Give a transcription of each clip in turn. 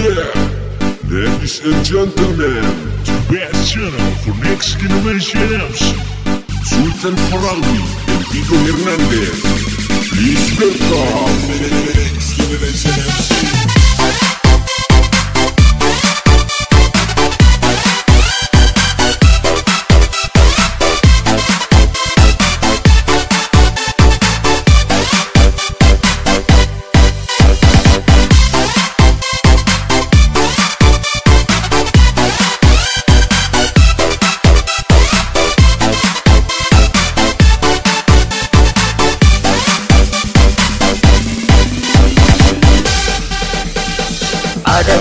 Yeah, ladies and gentlemen, the best channel for next generation Sultan Farawi and Vigo Hernandez. Please welcome next generation MC.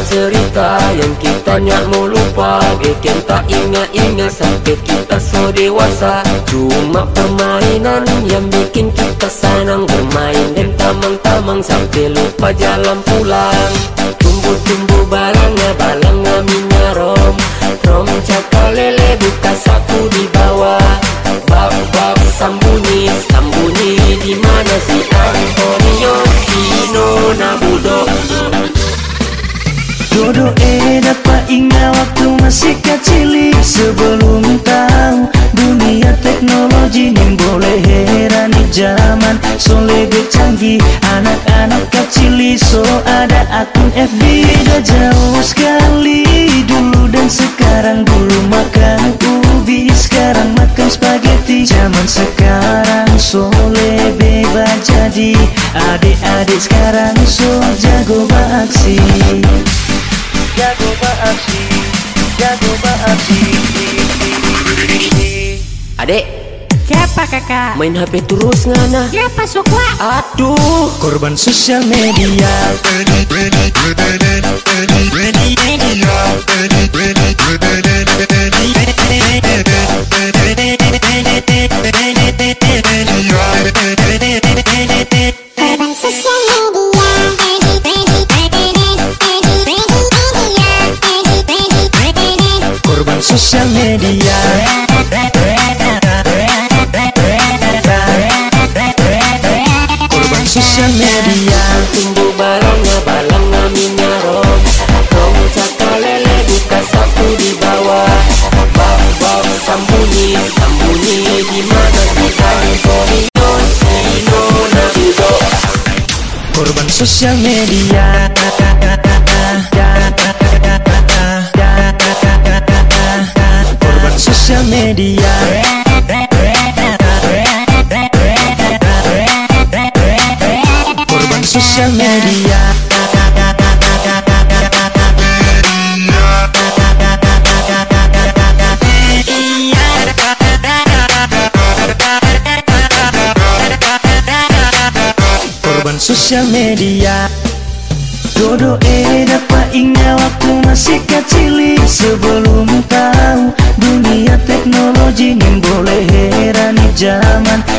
Cerita yang kita nyak mau lupa. Bikin tak ingat-ingat sampai kita so dewasa. Cuma permainan yang bikin kita senang. Bermain dan tamang-tamang sampai lupa jalan pulang. Tumbuh-tumbuh balangnya, balangnya minyak rom. Cakal lele buka saku di bawah. Bab-bab sambunyi, sambunyi di mana si Antonio si Nona Dodo eh dapat ingat waktu masih kecil. Sebelum tahu dunia teknologi Ning boleh herani zaman So lebih canggih. Anak-anak kecil so ada akun FB Dah jauh sekali dulu dan sekarang. Dulu makan ubi sekarang makan spaghetti. Zaman sekarang so lebih jadi. Adik-adik sekarang so jago beraksi jago beraksi, jago beraksi. Adek, Siapa kakak? main HP terus ngana Siapa sukwa? Aduh, Korban sosial media Korban sosial media. Korban sosial media. Korban sosial media. Tumbuh balangnya minyak rom Rom cakalele buka sapu di bawah. Bab, bab, sambunyi, sambunyi di mana Antonio si Nona Budok Korban sosial media sosial media. Korban sosial media. Korban sosial media. Dodo eh dapat ingat waktu masih kecil Sebelum tahu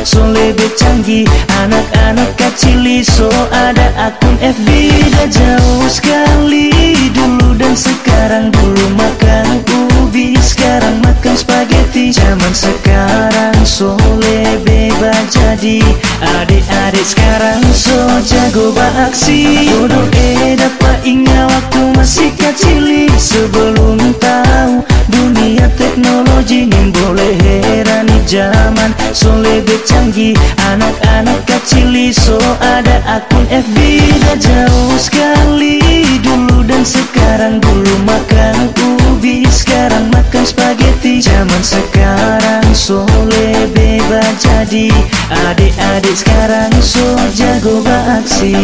So lebih canggih. Anak-anak kecil so ada akun FB Dah jauh sekali dulu dan sekarang Dulu makan ubi. Sekarang makan spaghetti. Zaman sekarang so lebih jadi. Adik-adik sekarang so jago beraksi. Dodo eh dapat ingat waktu masih kecil. Sebelum tahu dunia teknologi Ning boleh herani zaman So lebih canggih Anak-anak kecil so ada akun FB Dah jauh sekali. Dulu dan sekarang Dulu makan ubi sekarang makan spaghetti. Zaman sekarang so lebih jadi. Adik-adik sekarang so jago beraksi